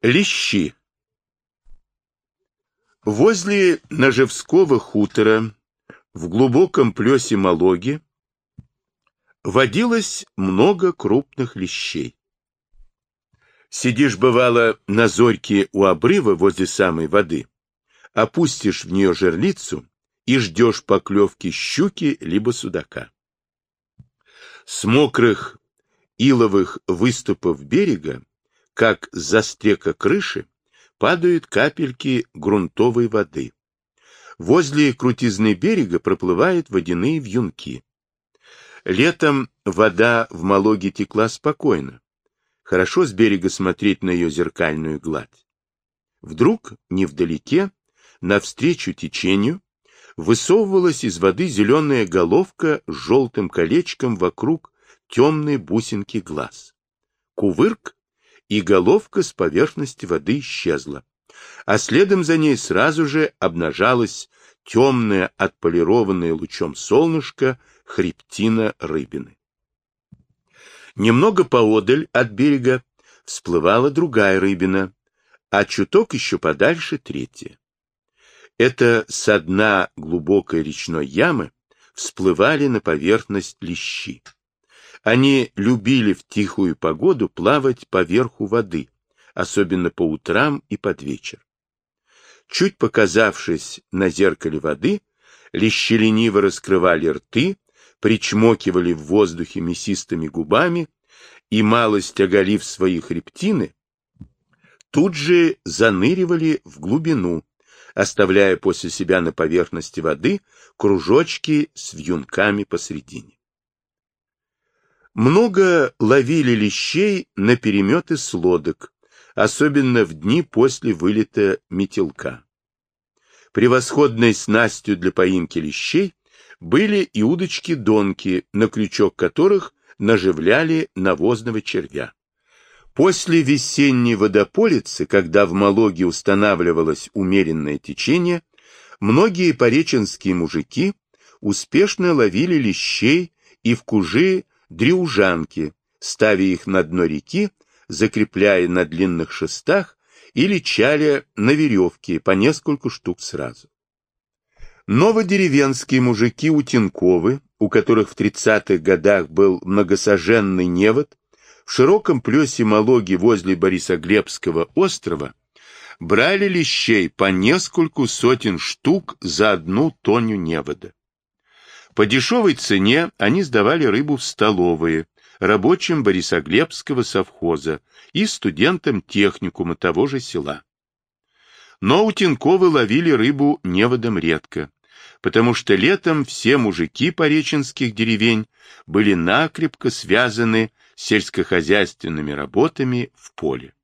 Лещи. Возле Ножевского хутора в глубоком плесе Малоги водилось много крупных лещей. Сидишь, бывало, на зорьке у обрыва возле самой воды, опустишь в нее жерлицу и ждешь поклевки щуки либо судака. С мокрых иловых выступов берега, как с застрека крыши, падают капельки грунтовой воды. Возле крутизны берега проплывают водяные вьюнки. Летом вода в Малоге текла спокойно. Хорошо с берега смотреть на ее зеркальную гладь. Вдруг, невдалеке, навстречу течению, высовывалась из воды зеленая головка с желтым колечком вокруг темной бусинки глаз. Кувырк, и головка с поверхности воды исчезла, а следом за ней сразу же обнажалась темная, отполированная лучом солнышко хребтина рыбины. Немного поодаль от берега всплывала другая рыбина, а чуток еще подальше третья. Это со дна глубокой речной ямы всплывали на поверхность лещи. Они любили в тихую погоду плавать по верху воды, особенно по утрам и под вечер. Чуть показавшись на зеркале воды, лещи лениво раскрывали рты, причмокивали в воздухе мясистыми губами и, малость оголив свои хребтины, тут же заныривали в глубину, оставляя после себя на поверхности воды кружочки с вьюнками посредине. Много ловили лещей на переметы с лодок, особенно в дни после вылета метелка. Превосходной снастью для поимки лещей были и удочки-донки, на крючок которых наживляли навозного червя. После весенней водополицы, когда в Малоге устанавливалось умеренное течение, многие пореченские мужики успешно ловили лещей и в кужи дрюжанки, ставя их на дно реки, закрепляя на длинных шестах или чаля на веревке по несколько штук сразу. Новодеревенские мужики Утенковы, у которых в 30-х годах был многосоженный невод, в широком плесе Малоги возле Борисоглебского острова брали лещей по нескольку сотен штук за одну тоню невода. По дешевой цене они сдавали рыбу в столовые, рабочим Борисоглебского совхоза и студентам техникума того же села. Но у Тинковы ловили рыбу неводом редко, потому что летом все мужики пореченских деревень были накрепко связаны сельскохозяйственными работами в поле.